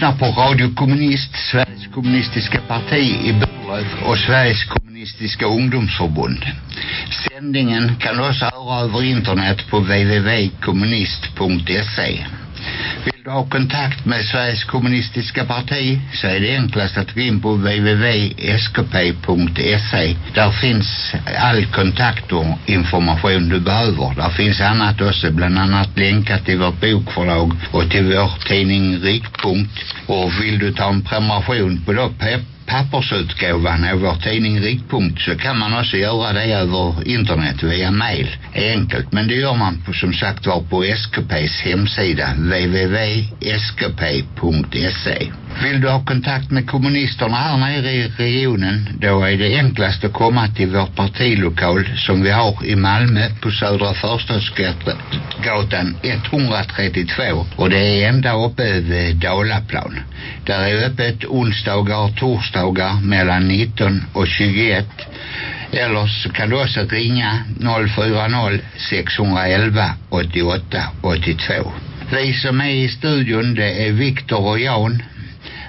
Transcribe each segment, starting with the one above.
lyssnar på Radio Kommunist, Sveriges kommunistiska parti i Burlöv och Sveriges kommunistiska ungdomsförbund. Sändningen kan du också höra över internet på www.kommunist.se. Vill du ha kontakt med Sveriges kommunistiska parti så är det enklast att gå in på www.skp.se. Där finns all kontakt och information du behöver. Där finns annat också, bland annat länkar till vårt bokförlag och till vår tidning Riktpunkt. Och vill du ta en prenumeration på då pappersutgåvan av vår tidning Riktpunkt så kan man också göra det över internet via mail. Enkelt, men det gör man på, som sagt var på SKPs hemsida www.skp.se. Vill du ha kontakt med kommunisterna här nere i regionen då är det enklast att komma till vår partilokal som vi har i Malmö på Södra Förstadsgatan 132 och det är ända uppe vid Dalaplan. Där är öppet onsdagar och torsdagar mellan 19 och 21 eller så kan du också ringa 040 611 88 82. Vi som är i studion det är Viktor och Jan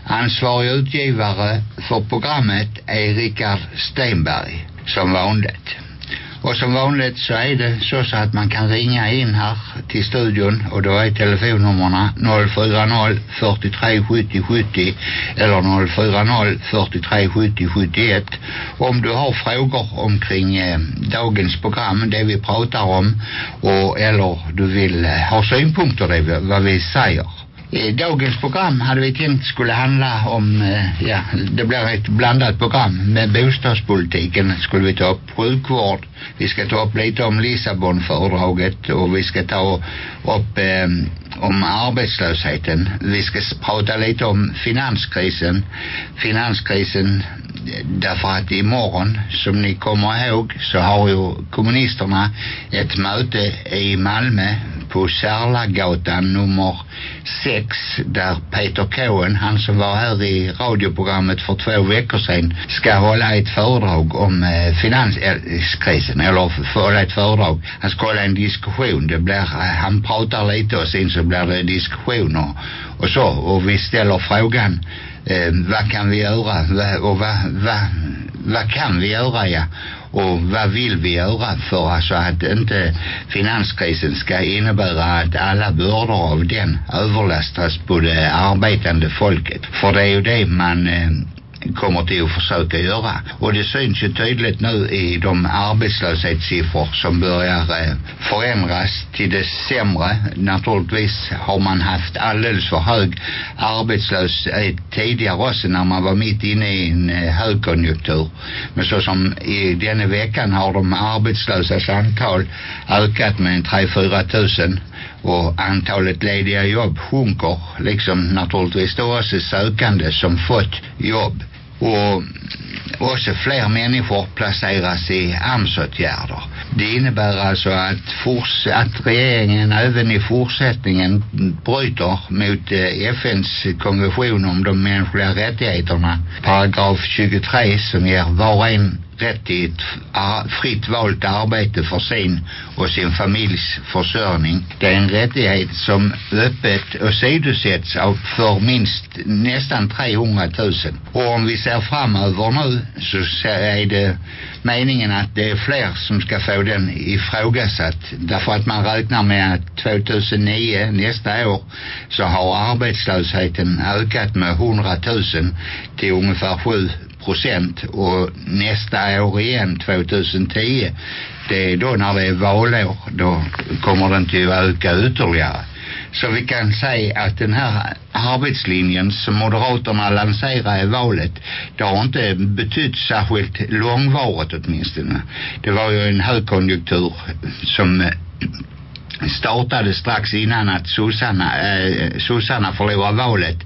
Ansvarig utgivare för programmet är Richard Stenberg som vanligt. Och som vanligt så är det så, så att man kan ringa in här till studion och då är telefonnummerna 040 43 70 70 eller 040 43 70 71 om du har frågor omkring eh, dagens program, det vi pratar om och eller du vill eh, ha synpunkter det vad vi säger. Eh, dagens program hade vi tänkt skulle handla om, eh, ja, det blir ett blandat program. Med bostadspolitiken skulle vi ta upp sjukvård. Vi ska ta upp lite om Lissabonfördraget och vi ska ta upp eh, om arbetslösheten. Vi ska prata lite om finanskrisen. Finanskrisen därför att imorgon som ni kommer ihåg så har ju kommunisterna ett möte i Malmö på Särlagatan nummer 6 där Peter Cohen, han som var här i radioprogrammet för två veckor sedan ska hålla ett föredrag om eh, finanskrisen eh, eller hålla ett föredrag. Han ska hålla en diskussion. Det blir, eh, han pratar lite och sen så blir det diskussioner och så och vi ställer frågan eh, vad kan vi göra? Och vad, vad, vad kan vi göra ja? Och vad vill vi göra för alltså att inte finanskrisen ska innebära att alla bördor av den överlastas på det arbetande folket? För det är ju det man eh, kommer till att försöka göra. Och det syns ju tydligt nu i de arbetslöshetssiffror som börjar øh, eh, förändras till det sämre. Naturligtvis har man haft alldeles för hög arbetslöshet tidigare också när man var mitt inne i en øh, eh, högkonjunktur. Men så som i denna veckan har de arbetslösas antal ökat med 3-4 tusen och antalet lediga jobb sjunker liksom naturligtvis då också sökande som fått jobb och också fler människor placeras i AMS-åtgärder. Det innebär alltså att, fors att regeringen även i fortsättningen bryter mot eh, FNs konvention om de mänskliga rättigheterna, paragraf 23 som ger var och en rätt till ett fritt valt arbete för sin och sin familjs försörjning. Det är en rättighet som öppet åsidosätts av för minst nästan 300 000. Och om vi ser framöver nu så är det meningen att det är fler som ska få den ifrågasatt. Därför att man räknar med att 2009, nästa år, så har arbetslösheten ökat med 100 000 till ungefär 7 procent. Och nästa år igen 2010 det är då när det är valår. Då kommer den till att öka ytterligare. Så vi kan säga att den här arbetslinjen som Moderaterna lanserar i valet det har inte betytt särskilt långvarigt åtminstone. Det var ju en högkonjunktur som startade strax innan att sossarna, eh, sossarna förlorade valet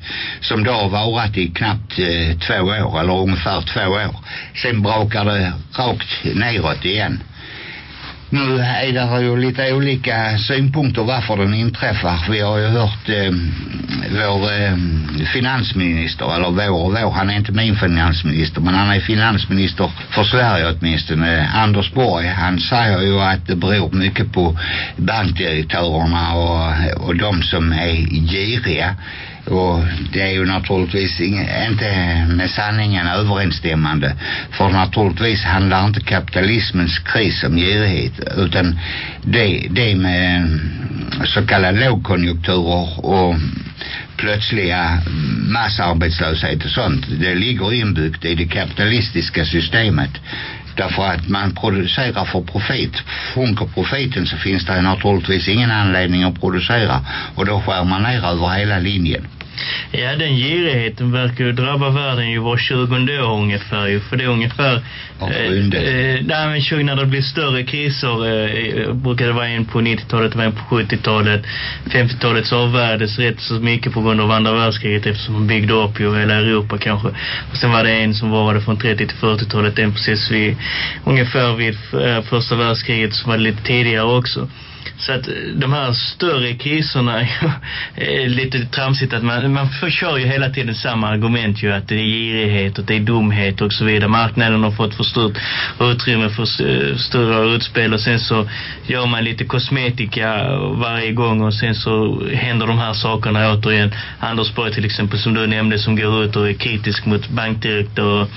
som då har varit i knappt eh, två år eller ungefär två år. Sen brakar det rakt neråt igen. Nu är det ju lite olika synpunkter varför den inträffar. Vi har ju hört eh, vår eh, finansminister, eller vår och vår, han är inte min finansminister, men han är finansminister för Sverige åtminstone, Anders Borg. Han säger ju att det beror mycket på bankdirektörerna och, och de som är giriga och det är ju naturligtvis inte med sanningen överensstämmande. För naturligtvis handlar inte kapitalismens kris om girighet utan det, det med mm, så kallade lågkonjunkturer och plötsliga mm, massarbetslöshet och sånt. Det ligger inbyggt i det kapitalistiska systemet. Därför att man producerar för profit. Sjunker profiten så finns det naturligtvis ingen anledning att producera. Och då skär man ner över hela linjen. Ja, den girigheten verkar ju drabba världen ju var 20 år ungefär ju. För det är ungefär... Eh, eh, nej, men 20 när det blir större kriser eh, brukar det vara en på 90-talet, var en på 70-talet. 50-talet så avvärdes rätt så mycket på grund av andra världskriget eftersom man byggde upp ju hela Europa kanske. Och sen var det en som var det från 30 till 40-talet, en precis vid, ungefär vid eh, första världskriget som var lite tidigare också. Så att eh, de här större kriserna är lite tramsigt att man, man kör ju hela tiden samma argument ju att det är girighet och det är dumhet och så vidare. Marknaden har fått för stort utrymme för eh, större utspel och sen så gör man lite kosmetika varje gång och sen så händer de här sakerna återigen. Anders Borg till exempel som du nämnde som går ut och är kritisk mot bankdirektör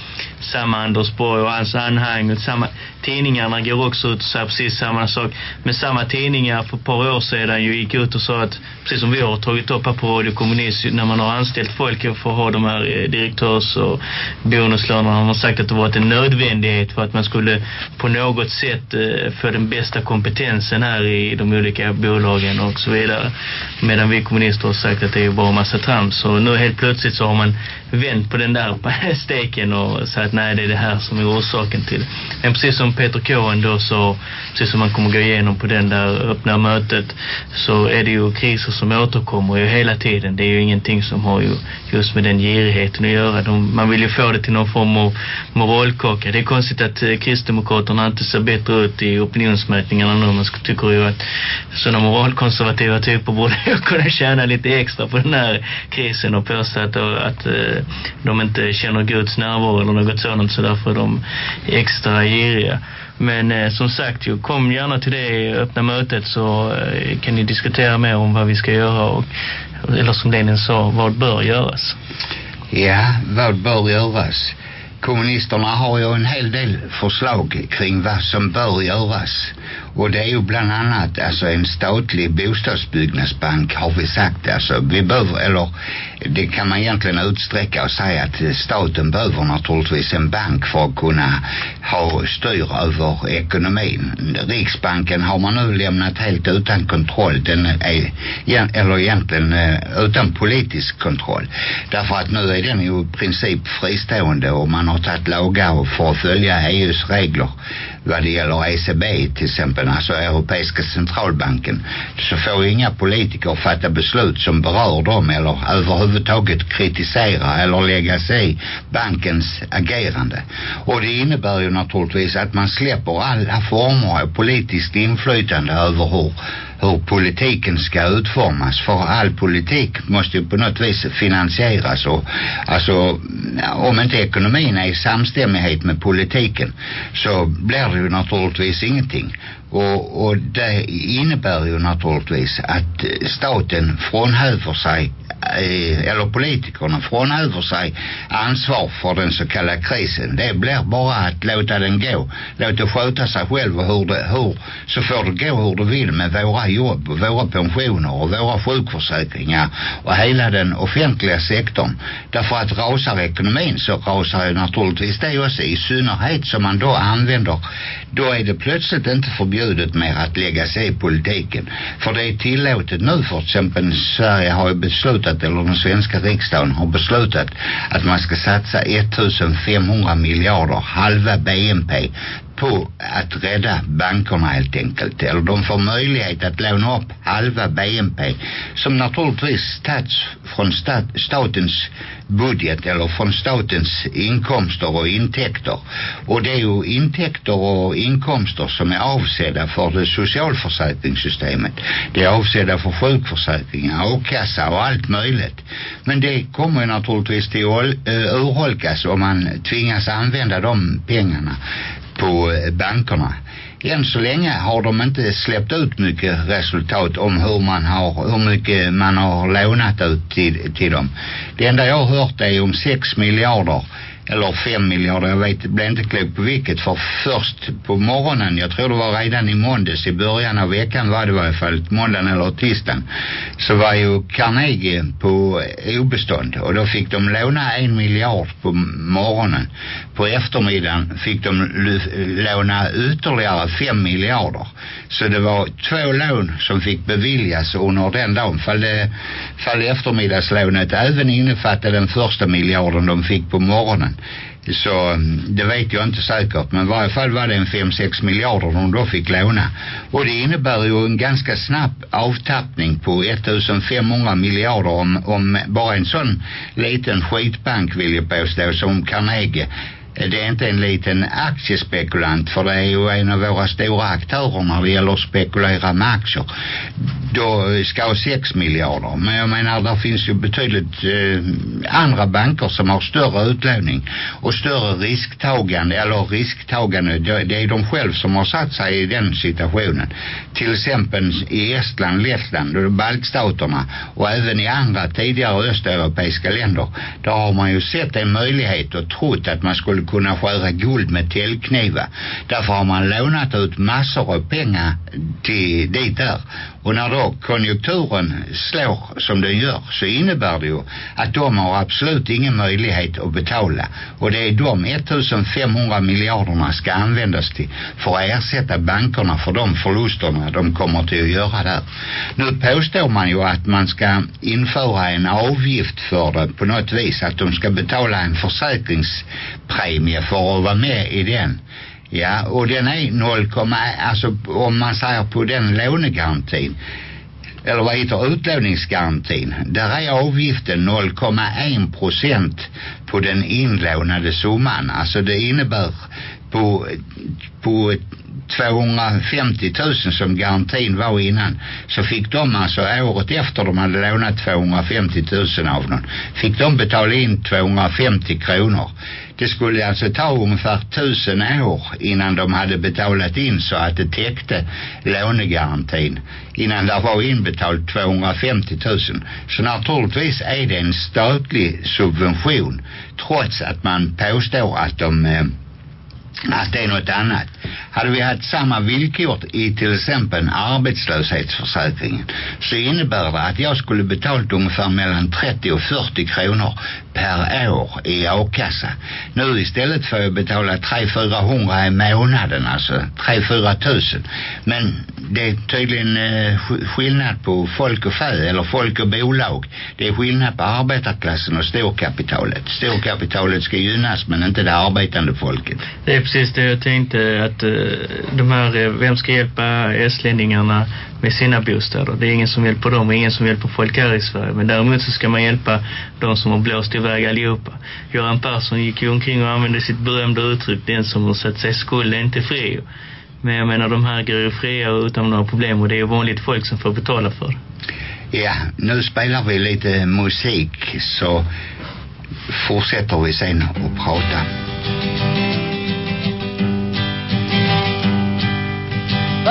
samma Anders Borg och hans anhang och samma tidningarna går också ut och säger precis samma sak. Men samma tidningar för ett par år sedan ju gick ut och sa att, precis som vi har tagit upp här på Radio Kommunist, när man har anställt folk för att ha de här eh, direktörs- och bonuslönerna har man sagt att det varit en nödvändighet för att man skulle på något sätt eh, få den bästa kompetensen här i de olika bolagen och så vidare. Medan vi kommunister har sagt att det är bara en massa trams. Så nu helt plötsligt så har man vänt på den där steken och sagt att nej det är det här som är orsaken till. Men precis som Peter Cohen då så, precis som man kommer gå igenom på den där öppna mötet så är det ju kriser som återkommer ju hela tiden. Det är ju ingenting som har ju just med den girigheten att göra. De, man vill ju få det till någon form av moralkaka. Det är konstigt att eh, Kristdemokraterna inte ser bättre ut i opinionsmätningarna nu. Man tycker ju att sådana moralkonservativa typer borde ju kunna tjäna lite extra på den här krisen och påstå att, eh, att eh, de inte känner Guds närvaro eller något sådant så därför är de extra giriga. Men eh, som sagt, ju, kom gärna till det öppna mötet så eh, kan ni diskutera mer om vad vi ska göra och, eller som Lenin sa, vad bör göras? Ja, vad bör göras? Kommunisterna har ju en hel del förslag kring vad som bör göras. Och det är ju bland annat alltså en statlig bostadsbyggnadsbank har vi sagt alltså. Vi behöver, eller det kan man egentligen utsträcka och säga att staten behöver naturligtvis en bank för att kunna ha styr över ekonomin. Riksbanken har man nu lämnat helt utan kontroll. Den är, eller egentligen eh, utan politisk kontroll. Därför att nu är den ju i princip fristående och man har tagit lagar för att följa EUs regler vad det gäller ECB till exempel, alltså Europeiska centralbanken så får inga politiker fatta beslut som berör dem eller överhuvudtaget kritisera eller lägga sig i bankens agerande och det innebär ju naturligtvis att man släpper alla former av politiskt inflytande över hur hur politiken ska utformas för all politik måste ju på något vis finansieras och alltså om inte ekonomin är i samstämmighet med politiken så blir det ju naturligtvis ingenting och, och det innebär ju naturligtvis att staten frånhäver sig eh, eller politikerna frånhäver sig ansvar för den så kallade krisen. Det blir bara att låta den gå. Låta sköta sig själv och hur det, hur, så får det gå hur det vill med våra jobb, våra pensioner och våra sjukförsäkringar och hela den offentliga sektorn. Därför att rasar ekonomin så rasar ju naturligtvis det också i synnerhet som man då använder då är det plötsligt inte förbjudet mer att lägga sig i politiken. För det är tillåtet nu för exempel Sverige har ju beslutat eller den svenska riksdagen har beslutat att man ska satsa 1500 miljarder, halva BNP på att rädda bankerna helt enkelt. Eller de får möjlighet att låna upp halva BNP som naturligtvis tats från stat, statens budget eller från statens inkomster och intäkter. Och det är ju intäkter och inkomster som är avsedda för det socialförsäkringssystemet. Det är avsedda för sjukförsäkringar, a-kassa och allt möjligt. Men det kommer ju naturligtvis till att eh, urholkas om man tvingas använda de pengarna på eh, bankerna. än så länge har de inte släppt ut mycket resultat om hur man har, hur mycket man har lånat ut till, till dem. Det enda jag har hört är om 6 miljarder eller fem miljarder, jag vet, blev inte klok på vilket. För först på morgonen, jag tror det var redan i måndags i början av veckan var det i varje fall, måndagen eller tisdagen så var ju Carnegie på obestånd. Och då fick de låna en miljard på morgonen. På eftermiddagen fick de låna ytterligare fem miljarder. Så det var två lån som fick beviljas under den dagen. Fall, det, fall eftermiddagslånet även innefattade den första miljarden de fick på morgonen så mm, det vet jag inte säkert men i varje fall var det en 5-6 miljarder de då fick låna. Och det innebär ju en ganska snabb avtappning på 1500 miljarder om, om bara en sån liten skitbank vill jag påstå som Carnegie. Det är inte en liten aktiespekulant för det är ju en av våra stora aktörer när det gäller att spekulera med aktier då ska ha 6 miljarder men jag menar där finns ju betydligt eh, andra banker som har större utlåning och större risktagande eller risktagande det är de själv som har satt sig i den situationen till exempel i Estland, Lettland och baltstaterna och även i andra tidigare östeuropeiska länder där har man ju sett en möjlighet och trott att man skulle kunna skära guld med täljknivar. Därför har man lånat ut massor av pengar till dit där. Och när då konjunkturen slår som den gör så innebär det ju att de har absolut ingen möjlighet att betala. Och det är de 1500 miljarderna ska användas till för att ersätta bankerna för de förlusterna de kommer till att göra där. Nu påstår man ju att man ska införa en avgift för det på något vis. Att de ska betala en försäkringspremie för att vara med i den. Ja, och den är 0, alltså om man säger på den lånegarantin eller vad heter utlåningsgarantin där är avgiften 0,1 procent på den inlånade summan. Alltså det innebär på, på 250 000 som garantin var innan så fick de alltså året efter de hade lånat 250 000 av någon fick de betala in 250 kronor. Det skulle alltså ta ungefär tusen år innan de hade betalat in så att det täckte lånegarantin innan det var inbetalt 250 000 så naturligtvis är det en statlig subvention trots att man påstår att de eh, att det är något annat. Hade vi haft samma villkor i till exempel arbetslöshetsförsäkringen så innebär det att jag skulle betalt ungefär mellan 30 och 40 kronor per år i a-kassa. Nu istället får jag betala 300-400 i månaden, alltså 3-4 tusen. Men det är tydligen eh, skillnad på folk och fä, eller folk och bolag. Det är skillnad på arbetarklassen och storkapitalet. Storkapitalet ska gynnas men inte det arbetande folket. Det är precis det jag tänkte att att eh, de här, eh, vem ska hjälpa estlänningarna med sina bostäder. Det är ingen som hjälper dem och ingen som hjälper folk här i Sverige. Men däremot så ska man hjälpa de som har blåst iväg allihopa. Göran Persson gick ju omkring och använde sitt berömda uttryck den som har satt sig skuld är inte fri. Men jag menar de här går ju fria utan några problem och det är ju vanligt folk som får betala för det. Ja, nu spelar vi lite musik så fortsätter vi sen att prata.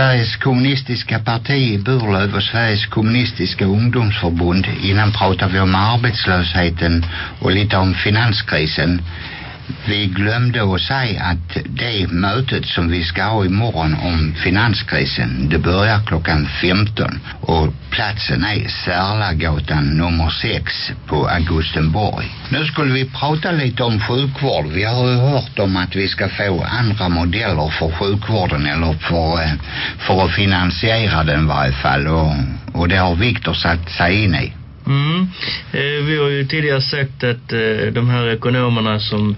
Sveriges kommunistiska parti i Burlöv och Sveriges kommunistiska ungdomsförbund. Innan pratar vi om arbetslösheten och lite om finanskrisen. Vi glömde att säga att det mötet som vi ska ha imorgon om finanskrisen, det börjar klockan 15 och platsen är Särlagatan nummer 6 på Augustenborg. Nu skulle vi prata lite om sjukvård. Vi har ju hört om att vi ska få andra modeller för sjukvården eller för, eh, för att finansiera den i varje fall och, och det har Viktor satt sig in i. Mm. Eh, vi har ju tidigare sagt att eh, de här ekonomerna som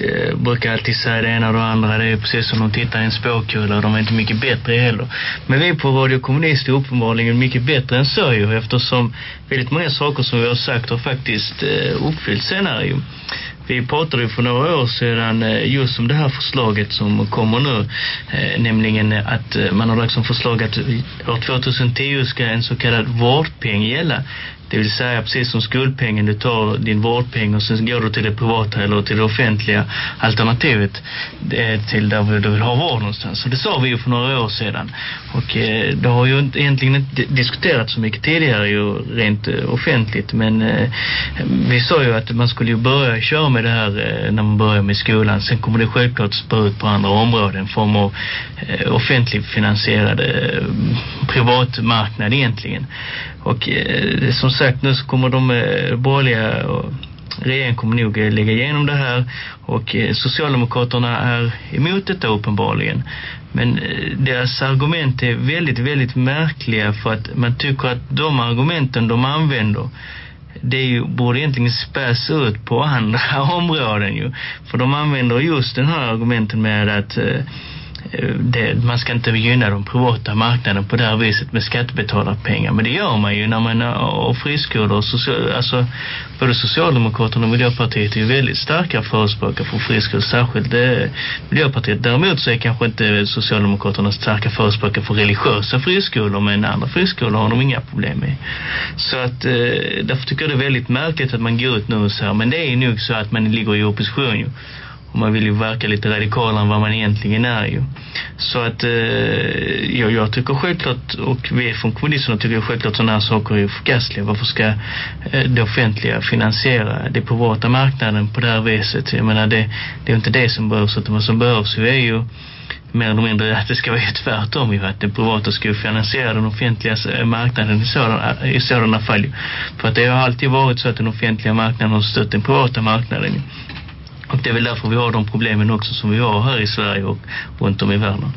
eh, brukar alltid säga det ena och det andra. Det är precis som de tittar i en spåkula. och De är inte mycket bättre heller. Men vi på Radio Kommunist är uppenbarligen mycket bättre än så ju. Eftersom väldigt många saker som vi har sagt har faktiskt eh, uppfyllts senare ju. Vi pratade ju för några år sedan eh, just om det här förslaget som kommer nu. Eh, nämligen att eh, man har lagt som förslag att år 2010 ska en så kallad vårdpeng gälla. Det vill säga precis som skuldpengen, du tar din vårdpeng och sen går du till det privata eller till det offentliga alternativet till där du vill ha vård någonstans. Så det sa vi ju för några år sedan. Och eh, det har ju egentligen inte diskuterats så mycket tidigare ju rent eh, offentligt. Men eh, vi sa ju att man skulle ju börja köra med det här eh, när man börjar med skolan. Sen kommer det självklart spå ut på andra områden. Form av eh, offentligt finansierad eh, privatmarknad egentligen. Och eh, som sagt nu så kommer de eh, borgerliga och regeringen kommer nog eh, lägga igenom det här och eh, Socialdemokraterna är emot detta uppenbarligen. Men eh, deras argument är väldigt, väldigt märkliga för att man tycker att de argumenten de använder det är ju, borde egentligen späs ut på andra områden ju. För de använder just den här argumenten med att eh, Eh, det, man ska inte gynna de privata marknaden på det här viset med skattebetalarpengar. Men det gör man ju när man eh, har friskolor. och Social, alltså, både Socialdemokraterna och Miljöpartiet är ju väldigt starka förespråkare för friskolor. Särskilt det, Miljöpartiet. Däremot så är kanske inte Socialdemokraterna starka förespråkare för religiösa friskolor. Men andra friskolor har de inga problem med. Så att eh, därför tycker jag det är väldigt märkligt att man går ut nu och så här. Men det är nog så att man ligger i opposition ju. Och man vill ju verka lite radikalare än vad man egentligen är ju. Så att eh, jag, jag tycker självklart, och vi från kommunisterna tycker självklart sådana här saker är förkastliga. Varför ska eh, det offentliga finansiera det privata marknaden på det här viset? Jag menar, det, det är inte det som behövs, utan vad som behövs ju är ju mer eller mindre att det ska vara tvärtom ju, att det privata ska finansiera den offentliga eh, marknaden i sådana, i sådana fall. För att det har alltid varit så att den offentliga marknaden har stött den privata marknaden. Och det är väl därför vi har de problemen också som vi har här i Sverige och runt om i världen.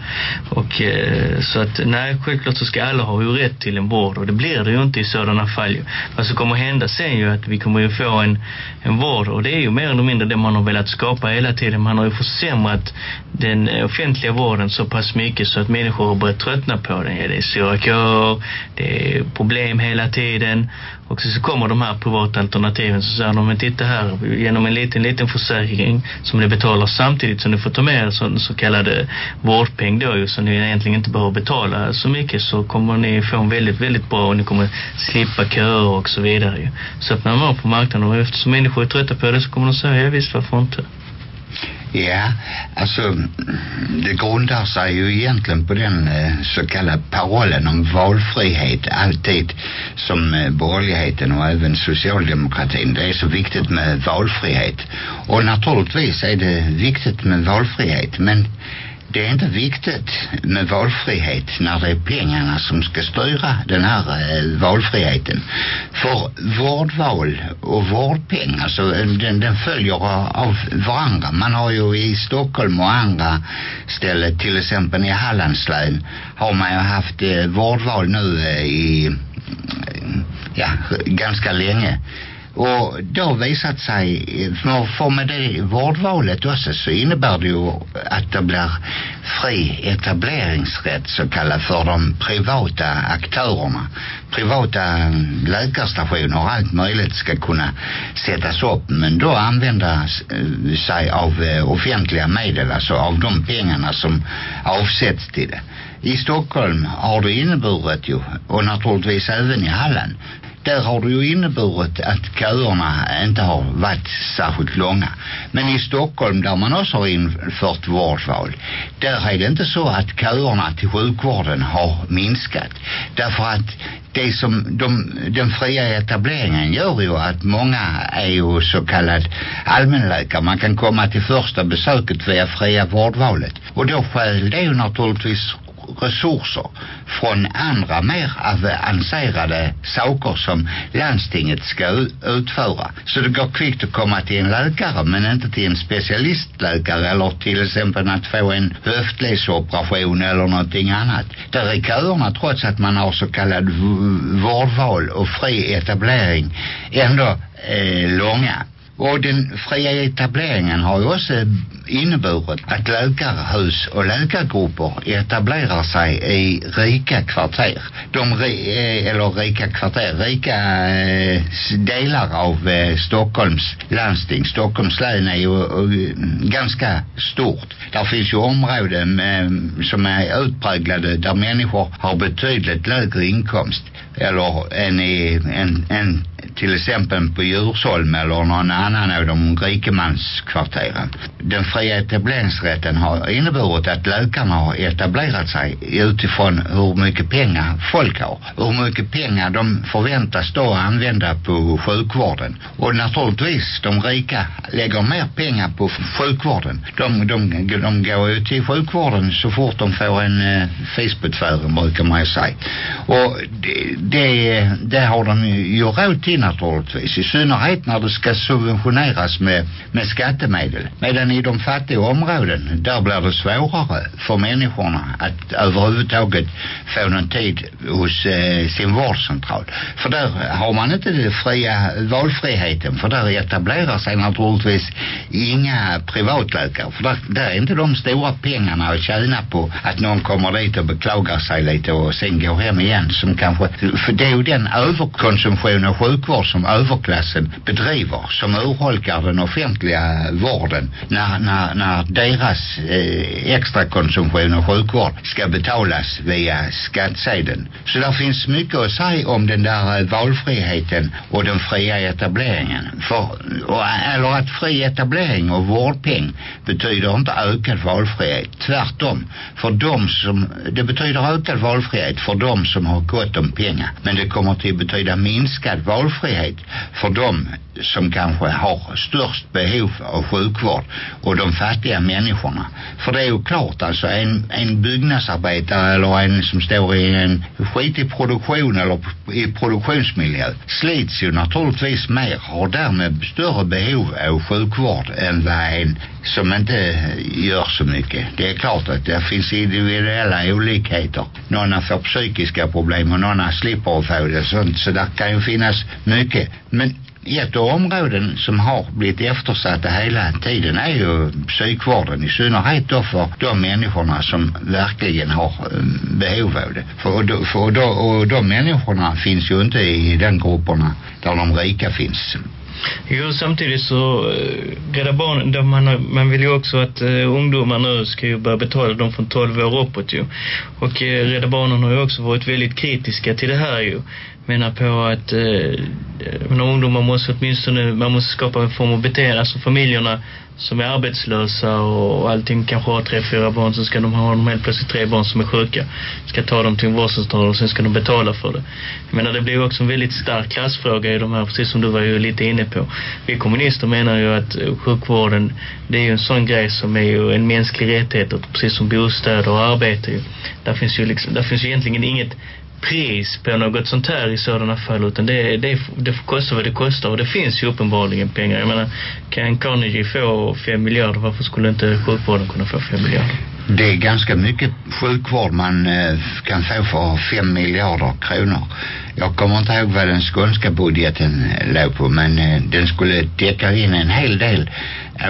Och eh, så att nej, självklart så ska alla ha ju rätt till en vård och det blir det ju inte i sådana fall. Ju. Vad som kommer hända sen ju att vi kommer ju få en, en vård och det är ju mer eller mindre det man har velat skapa hela tiden. Man har ju försämrat den offentliga vården så pass mycket så att människor har börjat tröttna på den. Ja, det är stora köer, det är problem hela tiden och så, så kommer de här privata alternativen så säger de, men titta här, genom en liten, liten försäkring som ni betalar samtidigt som ni får ta med er så, så kallade eh, vårdpeng då ju, så ni egentligen inte behöver betala så mycket så kommer ni få en väldigt, väldigt bra och ni kommer slippa köer och så vidare ju. Så att när man var på marknaden och eftersom människor är trötta på det så kommer de säga, ja visst varför inte? Ja, alltså det grundar sig ju egentligen på den eh, så kallade parollen om valfrihet alltid som eh, borgerligheten och även socialdemokratin. Det är så viktigt med valfrihet. Och naturligtvis är det viktigt med valfrihet men det är inte viktigt med valfrihet när det är pengarna som ska styra den här eh, valfriheten. För vårdval och vårdpeng, alltså eh, den, den följer av varandra. Man har ju i Stockholm och andra ställen, till exempel i Hallandslän, har man ju haft eh, vårdval nu eh, i ja, ganska länge. Och då visat sig, för, för med det vårdvalet också så innebär det ju att det blir fri etableringsrätt så kallat för de privata aktörerna. Privata mm, läkarstationer och allt möjligt ska kunna sättas upp men då använda eh, sig av eh, offentliga medel, alltså av de pengarna som avsätts till det. I Stockholm har det inneburit ju, och naturligtvis även i Halland, där har det ju inneburit att köerna inte har varit särskilt långa. Men i Stockholm där man också har infört vårdval, där är det inte så att köerna till sjukvården har minskat. Därför att det som de, den fria etableringen gör ju att många är ju så kallad allmänläkare. Man kan komma till första besöket via fria vårdvalet. Och då skäl det ju naturligtvis resurser från andra mer avancerade saker som landstinget ska utföra. Så det går kvickt att komma till en läkare men inte till en specialistläkare eller till exempel att få en höftledsoperation eller någonting annat. Där är köerna trots att man har så kallad vårdval och fri etablering ändå eh, långa. Och den fria etableringen har ju också inneburit att läkarhus och läkargrupper etablerar sig i rika kvarter. De, eh, eller rika kvarter, rika delar av eh, Stockholms landsting. Stockholms län är ju eh, ganska stort. Där finns ju områden som är utpräglade där människor har betydligt lägre inkomst eller en, i, en, en till exempel på Djursholm eller någon annan av de rikemanskvarteren. Den fria etableringsrätten har inneburit att läkarna har etablerat sig utifrån hur mycket pengar folk har. Hur mycket pengar de förväntas då använda på sjukvården. Och naturligtvis, de rika lägger mer pengar på sjukvården. De, de, de går ju till sjukvården så fort de får en eh, fisbutföring brukar man ju säga. Och det, det, det har de ju råd till naturligtvis. I synnerhet när det ska subventioneras med, med skattemedel. Medan i de fattiga områden, där blir det svårare för människorna att överhuvudtaget få någon tid hos eh, sin vårdcentral. För där har man inte den fria valfriheten. För där etablerar sig naturligtvis inga privatläkare. För där, där är inte de stora pengarna att tjäna på att någon kommer dit och beklagar sig lite och sen går hem igen. Som kanske, för det är ju den överkonsumtion av sjukvård som överklassen bedriver som urholkar den offentliga vården när, när, när deras øh, eh, extra konsumtion och sjukvård ska betalas via skattsedeln. Så där finns mycket att säga om den där øh, valfriheten och den fria etableringen. För, och, eller att fri etablering och vårdpeng betyder inte ökad valfrihet. Tvärtom. För de som, det betyder ökad valfrihet för de som har gott om pengar. Men det kommer till att betyda minskad valfrihet för de som kanske har störst behov av sjukvård och de fattiga människorna. För det är ju klart alltså en, en byggnadsarbetare eller en som står i en skitig produktion eller i produktionsmiljö slits ju naturligtvis mer har därmed större behov av sjukvård än vad en som inte gör så mycket. Det är klart att det finns individuella olikheter. Några får psykiska problem och några slipper att få det. Sånt, så där kan ju finnas mycket. Men ett av områden som har blivit eftersatta hela tiden är ju psykvården i synnerhet då för de människorna som verkligen har ehm, behov av det. För, då, för då, och de människorna finns ju inte i den grupperna där de rika finns. Jo, samtidigt så eh, Rädda Barnen, de man, man vill ju också att äh, ungdomar nu ska ju börja betala dem från 12 år uppåt ju. Och äh, Rädda Barnen har ju också varit väldigt kritiska till det här ju menar på att eh, ungdomar måste åtminstone, man måste skapa en form av beteende, alltså familjerna som är arbetslösa och, och allting kanske har tre, fyra barn så ska de ha de helt plötsligt tre barn som är sjuka. Ska ta dem till en vårdcentral och sen ska de betala för det. Jag menar det blir också en väldigt stark klassfråga i de här, precis som du var ju lite inne på. Vi kommunister menar ju att sjukvården det är ju en sån grej som är ju en mänsklig rättighet precis som bostäder och arbete ju. Där finns ju liksom, där finns ju egentligen inget pris på något sånt här i sådana fall utan det, det, det får kosta vad det kostar och det finns ju uppenbarligen pengar. Jag menar, kan Carnegie få fem miljarder varför skulle inte sjukvården kunna få fem miljarder? Det är ganska mycket sjukvård man eh, kan få för fem miljarder kronor. Jag kommer inte ihåg vad den skånska budgeten eh, låg på men eh, den skulle täcka in en hel del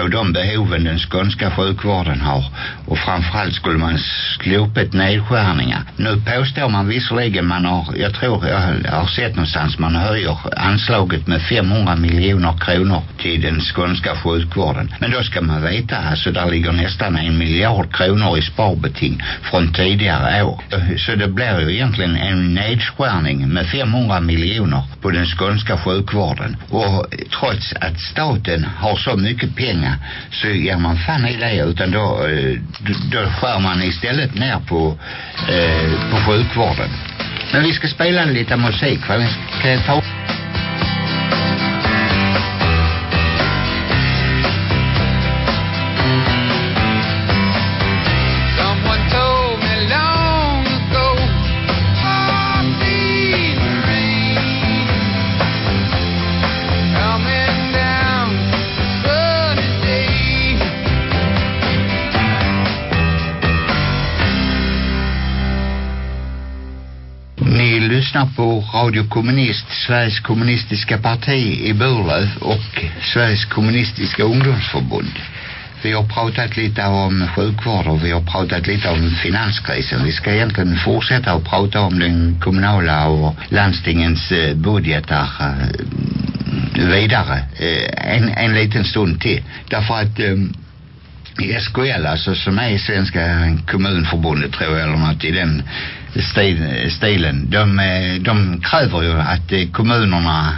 av de behoven den skånska sjukvården har och framförallt skulle man slopet nedskärningar. Nu påstår man visserligen man har, jag tror jag har sett någonstans man höjer anslaget med 500 miljoner kronor till den skånska sjukvården. Men då ska man veta alltså där ligger nästan en miljard kronor i sparbeting från tidigare år. Så det blir ju egentligen en nedskärning med 500 miljoner på den skånska sjukvården. Och trots att staten har så mycket pengar så ger man fan i det utan då, eh, då, då skär man istället ner på, eh, på sjukvården. Men vi ska spela lite musik. För vi ska ta lyssnar på Radio Kommunist, Sveriges kommunistiska parti i Burlöv och Sveriges kommunistiska ungdomsförbund. Vi har pratat lite om sjukvård och vi har pratat lite om finanskrisen. Vi ska egentligen fortsätta att prata om den kommunala och landstingens eh, budgetar eh, vidare eh, en, en liten stund till. Därför att ehm, SKL alltså som är Svenska kommunförbundet tror jag eller något i den stil, stilen. De, eh, de kräver ju att eh, kommunerna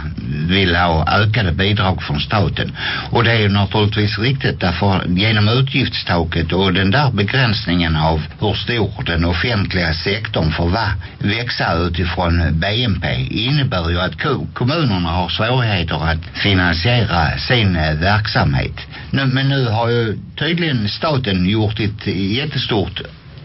vill ha ökade bidrag från staten. Och det är ju naturligtvis riktigt därför genom utgiftstaket och den där begränsningen av hur stor den offentliga sektorn får vara växa utifrån BNP innebär ju att kommunerna har svårigheter att finansiera sin eh, verksamhet. Nu, men nu har ju tydligen staten gjort ett jättestort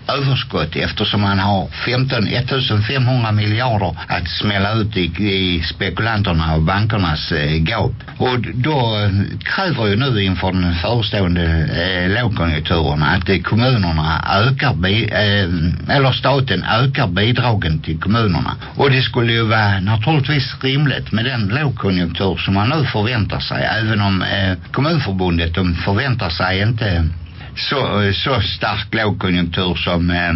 överskott eftersom man har 15, 1500 miljarder att smälla ut i, i spekulanterna och bankernas eh, gap. Och då eh, kräver ju nu inför den förestående eh, lågkonjunkturen att eh, kommunerna ökar, bi, eh, eller staten ökar bidragen till kommunerna. Och det skulle ju vara naturligtvis rimligt med den lågkonjunktur som man nu förväntar sig, även om eh, kommunförbundet de förväntar sig inte så, eh, så stark lågkonjunktur som eh,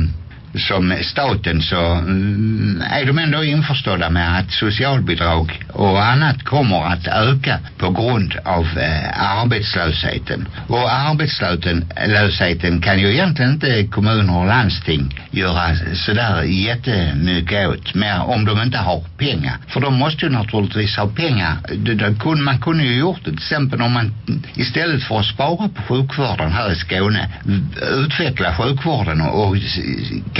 som staten så mm, är de ändå införstådda med att socialbidrag och annat kommer att öka på grund av eh, arbetslösheten. Och arbetslösheten kan ju egentligen inte kommuner och landsting göra sådär jättemycket åt mer om de inte har pengar. För de måste ju naturligtvis ha pengar. Det, det, kunde, man kunde ju gjort det till exempel om man istället för att spara på sjukvården här i Skåne utveckla sjukvården och, och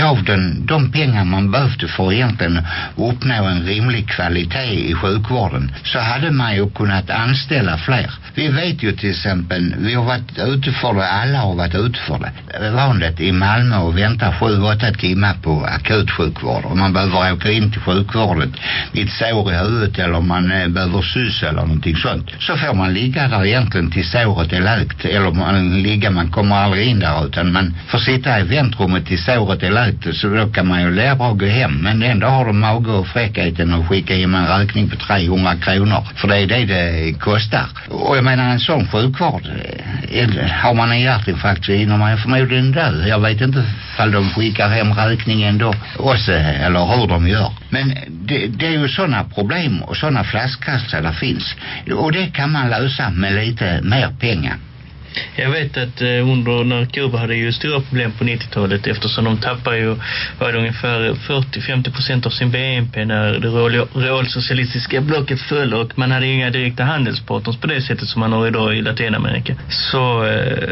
gav den de pengar man behövde för att egentligen uppnå en rimlig kvalitet i sjukvården så hade man ju kunnat anställa fler. Vi vet ju till exempel, vi har varit ute för det, alla har varit ute för det. Vanligt i Malmö och vänta sju, åtta timmar på akutsjukvård och man behöver åka in till sjukvården vid ett sår i huvudet eller man eh, behöver sys eller någonting sånt. Så får man ligga där egentligen till såret är läkt eller man ligga, man kommer aldrig in där utan man får sitta i väntrummet till såret är läkt så då kan man ju lära bra gå hem. Men ändå har de mage och fräckheten att skicka hem en räkning på 300 kronor. För det är det det kostar. Och jag menar en sån sjukvård eh, har man en hjärtinfarkt så hinner man ju förmodligen dö. Jag vet inte ifall de skickar hem räkningen då också eh, eller hur de gör. Men det, det är ju sådana problem och sådana flaskhalsar där finns. Och det kan man lösa med lite mer pengar. Jag vet att eh, under när Kuba hade ju stora problem på 90-talet eftersom de tappar ju var det ungefär 40-50 procent av sin BNP när det realsocialistiska blocket föll och man hade inga direkta handelspartners på det sättet som man har idag i Latinamerika. Så eh,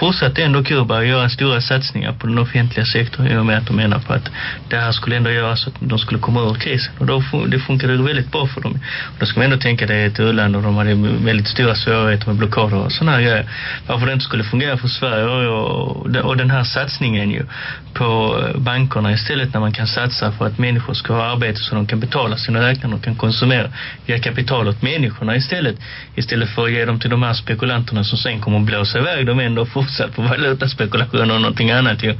fortsatte ändå Kuba att göra stora satsningar på den offentliga sektorn i och med att de menar på att det här skulle ändå göra så att de skulle komma ur krisen. Och då fun- det funkade väldigt bra för dem. Och då ska man ändå tänka det är ett u-land och de hade väldigt stora svårigheter med blockader och sådana här grejer varför det inte skulle fungera för Sverige. Och, och, den här satsningen ju på eh, bankerna istället när man kan satsa för att människor ska ha arbete så de kan betala sina räkningar och kan konsumera. Ge kapital åt människorna istället. Istället för att ge dem till de här spekulanterna som sen kommer att blåsa iväg. Dem ändå fortsatt på valutaspekulation och någonting annat ju.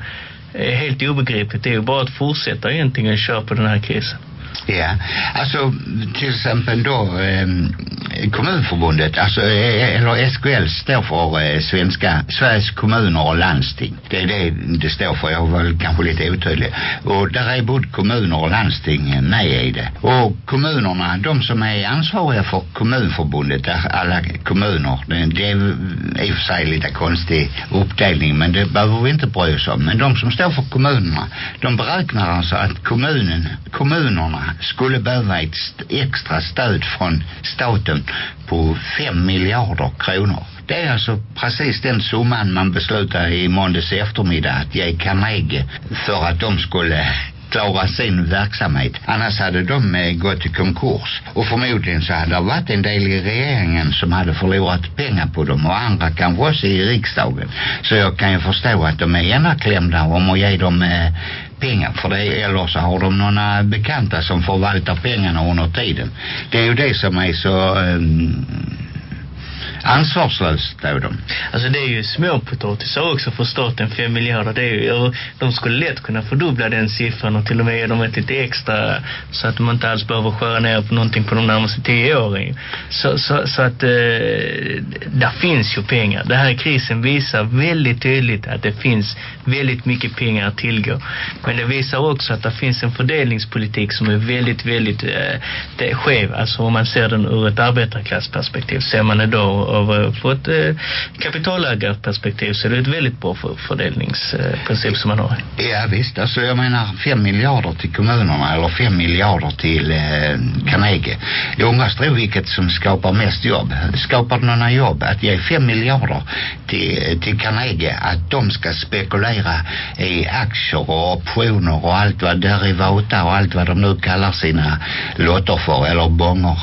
Är helt obegripligt. Det är ju bara att fortsätta egentligen köra på den här krisen. Ja, alltså till exempel då eh, kommunförbundet, alltså eh, eller SKL står för eh, svenska, Sveriges kommuner och landsting. Det är det det står för, jag var väl kanske lite otydlig. Och där är både kommuner och landsting med i det. Och kommunerna, de som är ansvariga för kommunförbundet, där alla kommuner, det, det är i och för sig lite konstig uppdelning men det behöver vi inte bry oss om. Men de som står för kommunerna, de beräknar alltså att kommunen, kommunerna skulle behöva ett extra stöd från staten på 5 miljarder kronor. Det är alltså precis den summan man beslutade i måndags eftermiddag att ge Carnegie för att de skulle klara sin verksamhet. Annars hade de eh, gått i konkurs. Och förmodligen så hade det varit en del i regeringen som hade förlorat pengar på dem och andra kanske också i riksdagen. Så jag kan ju förstå att de är ena klämda om att ge dem eh, pengar för det eller så har de några bekanta som förvaltar pengarna under tiden. Det är ju det som är så Um, ansvarslöst av dem. Alltså det är ju småpotatisar också för staten, 5 miljarder. Det är ju, de skulle lätt kunna fördubbla den siffran och till och med ge dem ett lite extra så att man inte alls behöver skära ner på någonting på de närmaste tio åren. ju. Så, så, så att eh, där finns ju pengar. Den här krisen visar väldigt tydligt att det finns väldigt mycket pengar att tillgå. Men det visar också att det finns en fördelningspolitik som är väldigt, väldigt eh, det är skev. Alltså om man ser den ur ett arbetarklassperspektiv. Ser man det då över eh, på ett eh, kapitalägarperspektiv så är det ett väldigt bra för, fördelningsprincip som man har. Ja visst, alltså jag menar fem miljarder till kommunerna eller fem miljarder till eh, Carnegie. Jag undrar tror vilket som skapar mest jobb. Skapar det några jobb att ge fem miljarder till, eh, till Carnegie att de ska spekulera i e aktier och optioner och allt vad derivata och allt vad de nu kallar sina lotter för eller bonger.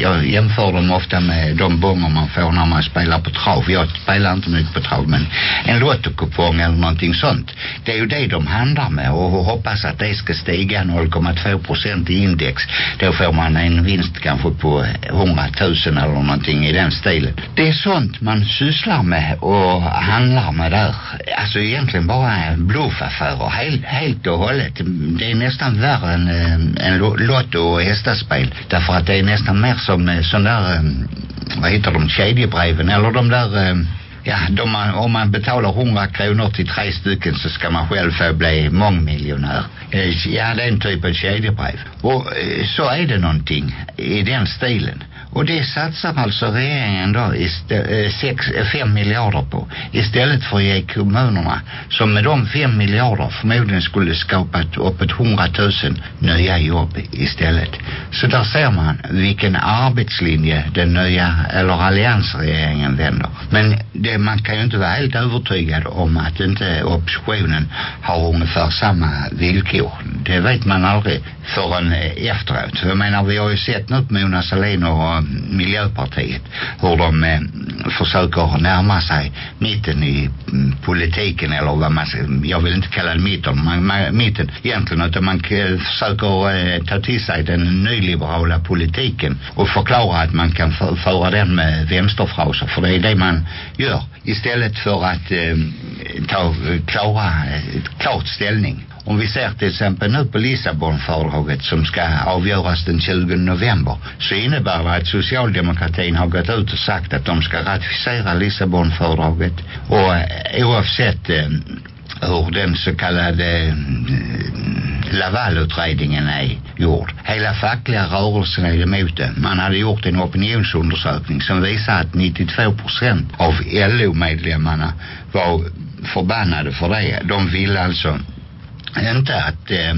Jag jämför dem ofta med de bonger man får när man spelar på trav. Jag spelar inte mycket på trav men en lottokupong eller någonting sånt. Det är ju det de handlar med och hoppas att det ska stiga 0,2 procent i index. Då får man en vinst kanske på 100 000 eller eh, någonting i den stilen. Det är sånt man sysslar med och handlar med där. Alltså egentligen bara bara bluffaffärer helt, helt och hållet. Det är nästan värre än, eh, än lotto och hästaspel. Därför att det är nästan mer som eh, sån där, eh, vad heter de, kedjebreven eller de där Ja, de man, om man betalar 100 kronor till tre stycken så ska man själv få bli mångmiljonär. Ja, det är en typ av kedjebrev. Och så är det någonting i den stilen. Och det satsar alltså regeringen då istä- eh, sex, eh, fem miljarder på. Istället för att ge kommunerna som med de fem miljarder förmodligen skulle skapat uppåt hundratusen nya jobb istället. Så där ser man vilken arbetslinje den nya eller alliansregeringen vänder. Men det, man kan ju inte vara helt övertygad om att inte oppositionen har ungefär samma villkor. Det vet man aldrig förrän eh, efteråt. Jag menar vi har ju sett nu på Mona Sahlin och eh, Miljöpartiet hur de eh, försöker närma sig mitten i mm, politiken eller vad man ska, jag vill inte kalla det mitten, man, man, mitten egentligen utan man försöker eh, ta till sig den nyliberala politiken och förklara att man kan för, föra den med vänsterfraser för det är det man gör istället för att eh, ta klara, eh, klart ställning. Om vi ser till exempel nu på Lissabonfördraget som ska avgöras den 20 november så innebär det att socialdemokratin har gått ut och sagt att de ska ratificera Lissabonfördraget och eh, oavsett eh, hur den så kallade eh, Lavalutredningen är gjord. Hela fackliga rörelsen är emot det. Man hade gjort en opinionsundersökning som visar att 92 procent av LO-medlemmarna var förbannade för det. De ville alltså inte att eh,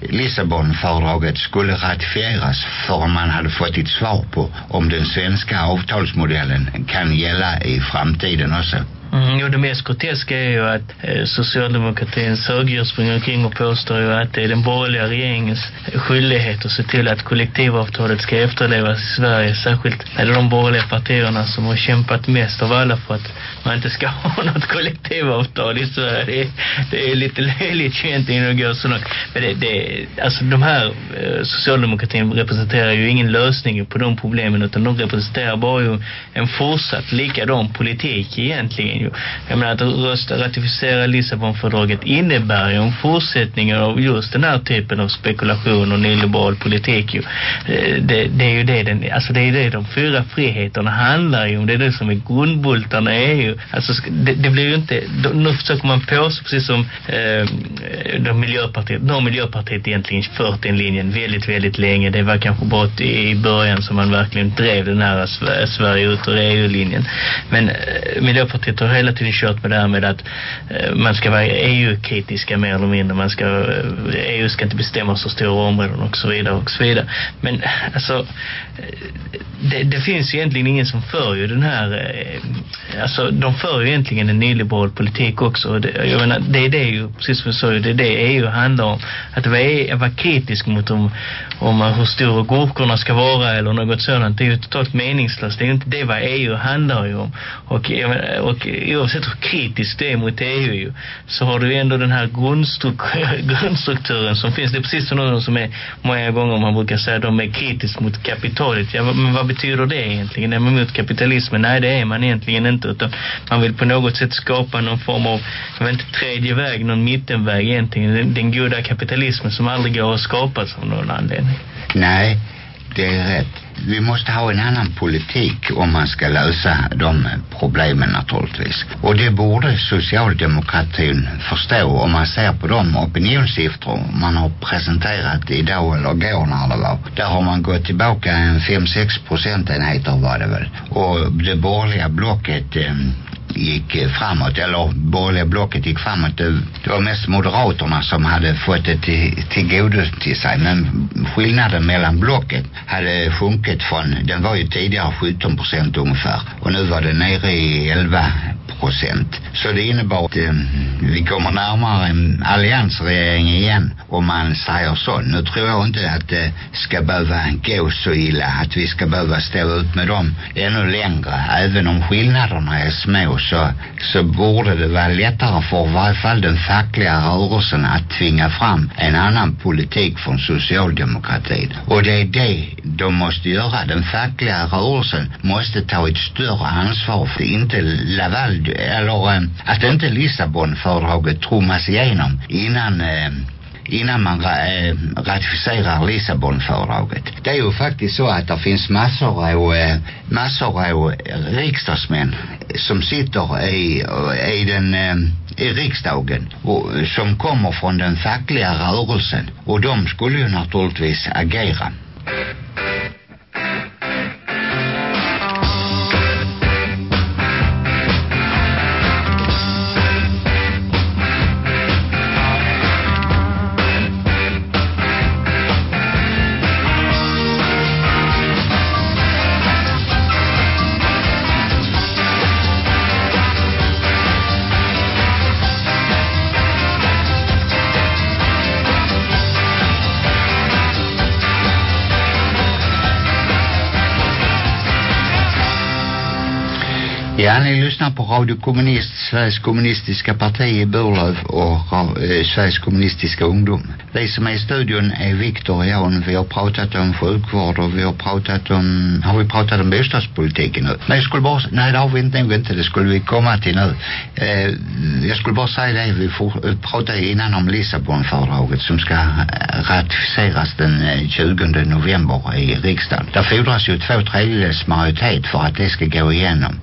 Lissabonfördraget skulle ratifieras förrän man hade fått ett svar på om den svenska avtalsmodellen kan gälla i framtiden också. Mm, jo, det mest groteska är ju att eh, socialdemokratins högdjur springer omkring och påstår ju att det är den borgerliga regeringens skyldighet att se till att kollektivavtalet ska efterlevas i Sverige. Särskilt är det de borgerliga partierna som har kämpat mest av alla för att man inte ska ha något kollektivavtal i Sverige. Det är, det är lite löjligt egentligen att gå så långt. Men det, det, alltså de här eh, socialdemokratin representerar ju ingen lösning på de problemen utan de representerar bara ju en fortsatt likadan politik egentligen ju. Jag menar att rösta, ratificera Lissabonfördraget innebär ju en fortsättning av just den här typen av spekulation och nyliberal politik ju. Eh, det, det är ju det den, alltså det är det de fyra friheterna handlar ju om. Det är det som är grundbultarna i EU. Alltså det, det blir ju inte, nu försöker man på sig precis som eh, de Miljöpartiet, nu har Miljöpartiet egentligen fört den linjen väldigt, väldigt länge. Det var kanske bara i början som man verkligen drev den här Sverige ut ur EU-linjen. Men eh, Miljöpartiet har har hela tiden kört med det här med att eh, man ska vara EU-kritiska mer eller mindre. Man ska, eh, EU ska inte bestämma så stora områden och så vidare och så vidare. Men eh, alltså, eh, det, det finns ju egentligen ingen som för ju den här, eh, alltså de för ju egentligen en nyliberal politik också. Och Det, jag menar, det är det ju, precis som jag sa, det är det EU handlar om. Att vara, vara kritisk mot de om hur stora gurkorna ska vara eller något sådant. Det är ju totalt meningslöst. Det är ju inte det vad EU handlar ju om. Och, jag menar, och oavsett hur kritiskt det är mot EU ju, så har du ju ändå den här grundstruk grundstrukturen som finns. Det är precis som någon som är många gånger man brukar säga de är kritisk mot kapitalet. Ja, men vad betyder det egentligen? Är man mot kapitalismen? Nej, det är man egentligen inte. Utan man vill på något sätt skapa någon form av, jag vet inte, tredje väg, någon mittenväg egentligen. Den, den goda kapitalismen som aldrig går att skapas av någon anledning. Nej, det är rätt. Vi måste ha en annan politik om man ska lösa de problemen naturligtvis. Och det borde socialdemokratin förstå om man ser på de opinionssiffror man har presenterat idag eller går när det var. Där har man gått tillbaka en 5-6 procentenheter var det väl. Och det borgerliga blocket eh, gick framåt, eller borgerliga blocket gick framåt. Det, var mest Moderaterna som hade fått det till, till godo till sig. Men skillnaden mellan blocket hade sjunkit från, den var ju tidigare 17 procent ungefär. Och nu var det nere i 11 procent. Så det innebar att eh, vi kommer närmare en alliansregering igen om man säger så. Nu tror jag inte att det ska behöva gå så illa att vi ska behöva stå ut med dem ännu längre. Även om skillnaderna är små så, så borde det vara lättare för i varje fall den fackliga rörelsen att tvinga fram en annan politik från socialdemokratin. Och det är det de måste göra. Den fackliga rörelsen måste ta ett större ansvar för inte Laval eller eh, att inte Lissabonfördraget trummas igenom innan eh, innan man eh, ratificerar Lissabonfördraget. Det är ju faktiskt så att det finns massor av, eh, massor av riksdagsmän som sitter i, eh, i den eh, i riksdagen och, eh, som kommer från den fackliga rörelsen och de skulle ju naturligtvis agera. Ja, ni lyssnar på Radio Kommunist, Sveriges kommunistiska parti i Burlöv och eh, Sveriges kommunistiska ungdom. Vi som är i studion är Viktor och Jan. Vi har pratat om sjukvård och vi har pratat om, har vi pratat om bostadspolitiken nu? Nej, jag skulle bara, nej det har vi inte, nog inte, det skulle vi komma till nu. Eh, jag skulle bara säga det, vi får, pratade innan om Lissabonfördraget som ska ratificeras den 20 november i riksdagen. Där fordras ju två tredjedels majoritet för att det ska gå igenom.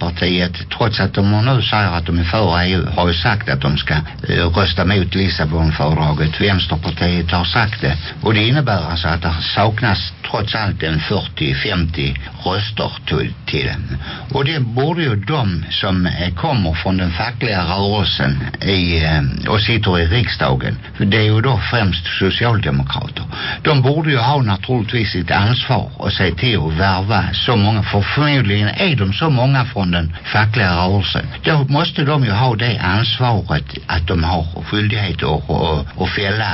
Miljöpartiet, trots att de nu säger att de är för EU, har ju sagt att de ska eh, rösta mot Lissabonfördraget. Vänsterpartiet har sagt det. Och det innebär alltså att det saknas trots allt en 40-50 röster till, till den. Och det borde ju de som eh, kommer från den fackliga rörelsen i, eh, och sitter i riksdagen, för det är ju då främst socialdemokrater. De borde ju ha naturligtvis ett ansvar och se till att värva så många, för förmodligen är de så många från den fackliga rörelsen. Då måste de ju ha det ansvaret att de har skyldighet att, att, att fälla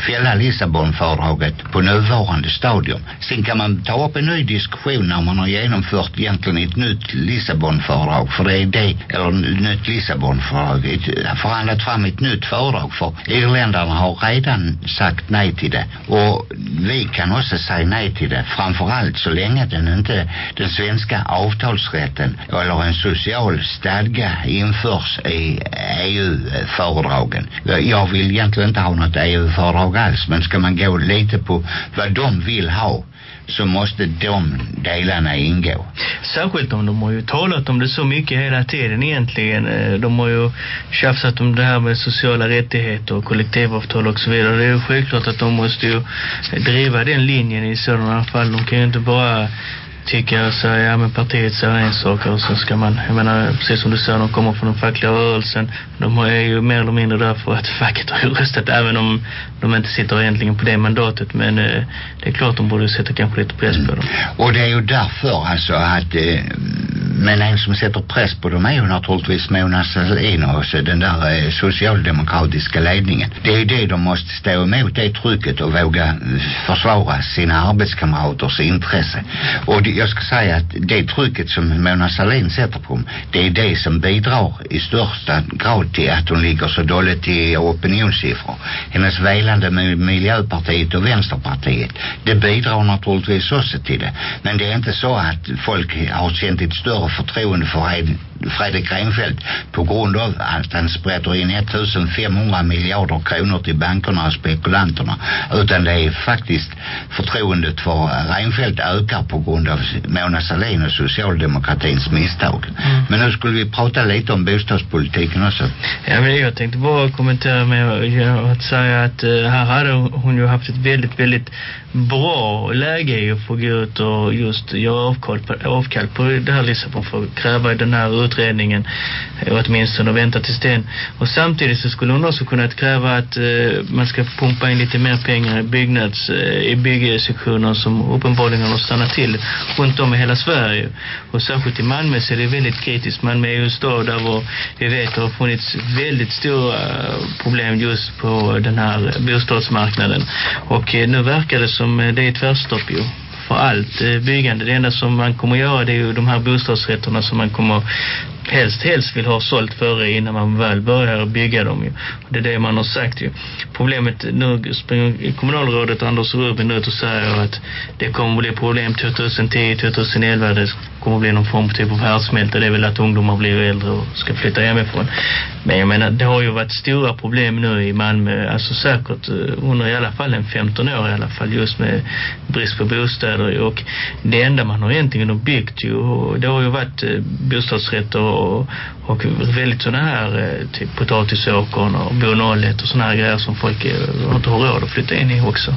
fälla Lissabonfördraget på nuvarande stadium. Sen kan man ta upp en ny diskussion när man har genomfört egentligen ett nytt Lissabonfördrag. För det är det, eller nytt Lissabonfördrag, ett, förhandlat fram ett nytt fördrag. För irländarna har redan sagt nej till det. Och vi kan också säga nej till det. Framförallt så länge den inte, den svenska avtalsrätten eller en social stadga införs i EU-föredragen. Jag vill egentligen inte ha något e EU-föredrag alls. Men ska man gå lite på vad de vill ha så måste de delarna ingå. Särskilt om de har ju talat om det så mycket hela tiden egentligen. Eh, de har ju tjafsat om det här med sociala rättigheter och kollektivavtal och så vidare. Det är ju självklart att de måste ju driva den linjen i sådana fall. De kan ju inte bara Tycker och säger, ja men partiet säger en sak och så ska man, jag menar precis som du säger, de kommer från den fackliga rörelsen. De är ju mer eller mindre där för att facket har ju röstat även om de inte sitter egentligen på det mandatet. Men eh, det är klart de borde sätta kanske lite press på dem. Och det är ju därför alltså att eh, men en som sätter press på dem är ju naturligtvis Mona Sahlin och så den där eh, socialdemokratiska ledningen. Det är ju det de måste stå emot, det trycket och våga eh, försvara sina arbetskamraters intresse. Och det, jag ska säga att det trycket som Mona Sahlin sätter på dem, det är det som bidrar i största grad till att hon ligger så dåligt i opinionssiffror. Hennes välande med Miljöpartiet och Vänsterpartiet, det bidrar naturligtvis också till det. Men det är inte så att folk har känt ett större förtroende för Hed- Fredrik Reinfeldt på grund av att han sprätter in 1500 miljarder kronor till bankerna och spekulanterna. Utan det är faktiskt förtroendet för Reinfeldt ökar på grund av Mona Sahlin och socialdemokratins misstag. Mm. Men nu skulle vi prata lite om bostadspolitiken också. Ja, men jag tänkte bara kommentera med att säga att eh, här hade hon ju haft ett väldigt, väldigt bra läge att få gå ut och just göra avkall på, avkall på det här Lissabon för att kräva den här utredningen eh, åtminstone och åtminstone vänta tills den. Och samtidigt så skulle hon också kunnat kräva att eh, man ska pumpa in lite mer pengar i byggnads, eh, i byggsektioner som uppenbarligen har stannat till runt om i hela Sverige. Och särskilt i Malmö så är det väldigt kritiskt. Malmö är ju en stad där vår, vi vet det har funnits väldigt stora eh, problem just på den här bostadsmarknaden. Och eh, nu verkar det som eh, det är tvärstopp ju för allt eh, byggande. Det enda som man kommer göra det är ju de här bostadsrätterna som man kommer helst helst vill ha sålt före innan man väl börjar bygga dem ju. Och det är det man har sagt ju. Problemet nu springer kommunalrådet Anders Rubin ut och säger att det kommer bli problem 2010, 2011. Det kommer bli någon form typ av härdsmälta. Det är väl att ungdomar blir äldre och ska flytta hemifrån. Men jag menar, det har ju varit stora problem nu i Malmö. Alltså säkert eh, under i alla fall en 15 år i alla fall just med brist på bostäder. Och det enda man har egentligen byggt ju, det har ju varit eh, bostadsrätter och, och väldigt sådana här eh, typ potatisåkern och bo 01 och sådana här grejer som folk eh, inte har råd att flytta in i också.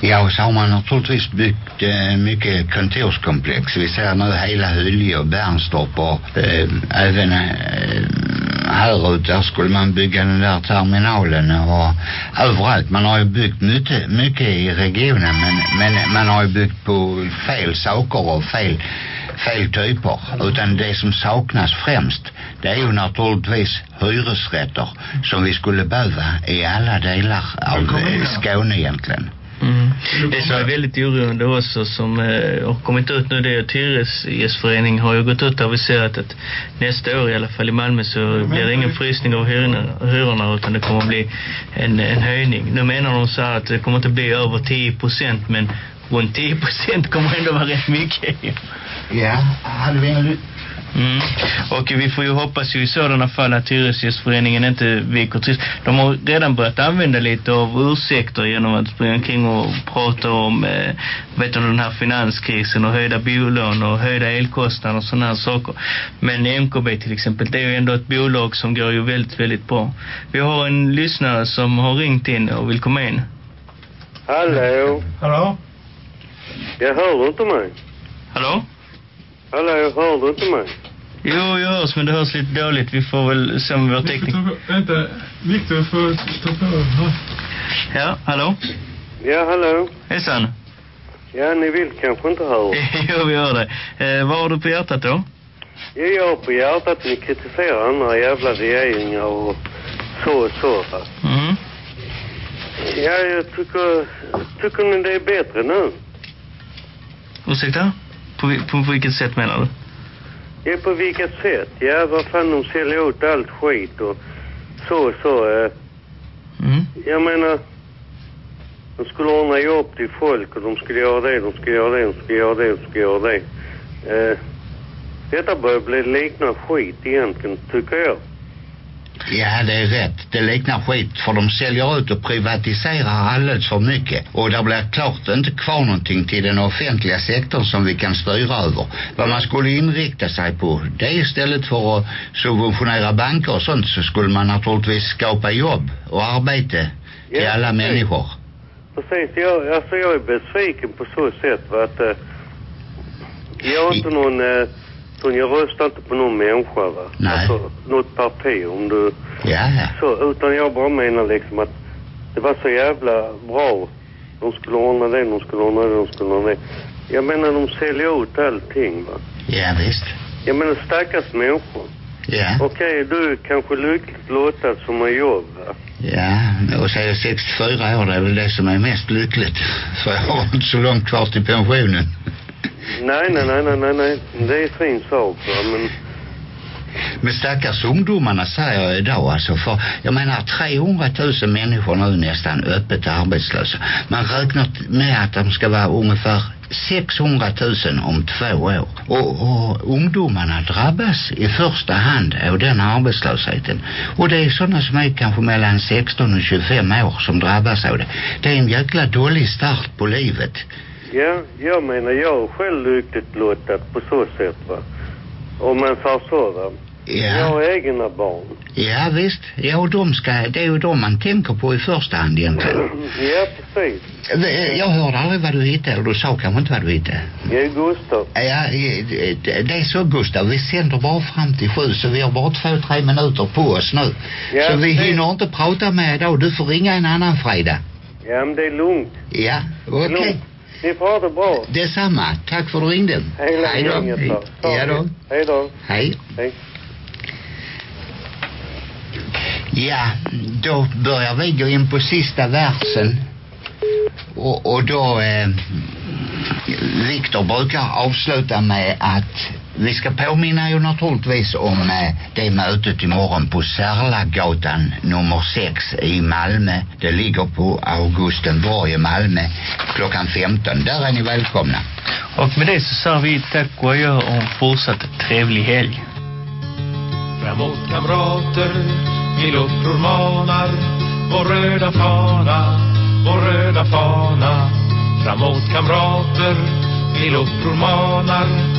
Ja, och så har man naturligtvis byggt eh, mycket kontorskomplex. Vi ser nu hela Hylje och Bernstorp och eh, även eh, här ute där skulle man bygga den där terminalen och överallt. Man har ju byggt mycket, mycket i regionen men, men man har ju byggt på fel saker och fel fel typer utan det som saknas främst det är ju naturligtvis hyresrätter som vi skulle behöva i alla delar av Skåne egentligen. Mm. Det som är väldigt oroande också som eh, har kommit ut nu det är att Hyresgästföreningen har ju gått ut och aviserat att nästa år i alla fall i Malmö så blir det ingen frysning av hyrorna, hyrorna utan det kommer att bli en, en höjning. Nu menar de så här att det kommer inte bli över 10 procent men runt 10 procent kommer ändå vara rätt mycket. Ja, hade vi en Mm. Och vi får ju hoppas ju i sådana fall att Hyresgästföreningen inte viker till. De har redan börjat använda lite av ursäkter genom att springa omkring och prata om eh, vet du, den här finanskrisen och höjda bolån och höjda elkostnader och sådana här saker. Men MKB till exempel, det är ju ändå ett bolag som går ju väldigt, väldigt bra. Vi har en lyssnare som har ringt in och vill komma in. Hallå? Hallå? Jag hör du inte mig? Hallå? Hallå, hör du inte mig? Jo, jag hörs men det hörs lite dåligt. Vi får väl se om vår Viktor, teknik... Vänta, Viktor får ta på. här. Ja, hallå? Ja, hallå? Hejsan. Ja, ni vill kanske inte höra. jo, vi gör det. Eh, vad har du på hjärtat då? Ja, jag har på hjärtat att ni kritiserar andra jävla regeringar och så och så. Va? Mm. Ja, jag tycker, tycker ni det är bättre nu? Ursäkta? På, på, på vilket sätt menar du? Ja, på vilket sätt? Ja, vad fan, de säljer ut allt skit och så så. Eh. Mm. Jag menar, de skulle ordna jobb till folk och de skulle göra det, de skulle göra det, de skulle göra det, de skulle göra det. Eh, detta börjar bli likna skit egentligen, tycker jag. Ja, det är rätt. Det liknar skit för de säljer ut och privatiserar alldeles för mycket. Och det blir klart inte kvar någonting till den offentliga sektorn som vi kan styra över. Vad man skulle inrikta sig på, det istället för att subventionera banker och sånt så skulle man naturligtvis skapa jobb och arbete till Ja, alla precis. människor. Precis, jag, alltså jag är besviken på så sätt va, att eh, Jag är inte någon... Eh, sån, jag röstar inte på någon människa va. Nej. Alltså, något parti om du... Ja, ja. Så, utan jag bara menar liksom att det var så jävla bra. De skulle ordna det, de skulle ordna det, de skulle ordna det. Jag menar de säljer ut allting va. Ja, visst. Jag menar stackars människor. Ja. Okej, du är kanske lyckligt lottad som har jobb va. Ja, och jag 64 år, det är väl det som är mest lyckligt. För jag har inte så långt kvar till pensionen. Nej, nej, nej, nej, nej, nej. Det är fin sak va, men... Men stackars ungdomarna säger jag idag alltså för jag menar 300 000 människor nu nästan öppet arbetslösa. Man räknar med att de ska vara ungefär 600 000 om två år. Och, och ungdomarna drabbas i första hand av den arbetslösheten. Och det är sådana som är kanske mellan 16 och 25 år som drabbas av det. Det är en jäkla dålig start på livet. Ja, jag menar jag är själv lyckligt lottad på så sätt va. Om man sa så va. Jag Ja, har egna barn. ja visst. Ja, och de ska, det är ju de man tänker på i första hand egentligen. Ja, precis. Jag hörde aldrig vad du hittade, eller du sa kanske inte vad du hittade. Jag är Gustav. Ja, det är så Gustav, vi sänder bara fram till sju så vi har bara två, tre minuter på oss nu. Ja, så vi det- hinner inte prata med idag, du får ringa en annan fredag. Ja, men det är lugnt. Ja, okej. Lugnt. Ni får ha det bra. Detsamma, tack för att du ringde. Hej då. gänget va. Ja då. Hej då. Hej. Hej. Ja, då börjar vi gå in på sista versen. Och, och då, eh, Viktor brukar avsluta med att vi ska påminna ju naturligtvis om eh, det mötet imorgon på Särlagatan nummer 6 i Malmö. Det ligger på Augustenborg i Malmö klockan 15. Där är ni välkomna. Och med det så sa vi tack och adjö och en fortsatt trevlig helg. Framåt kamrater, vi luppror manar Vår röda fana, vår röda fana Framåt kamrater, vi luppror manar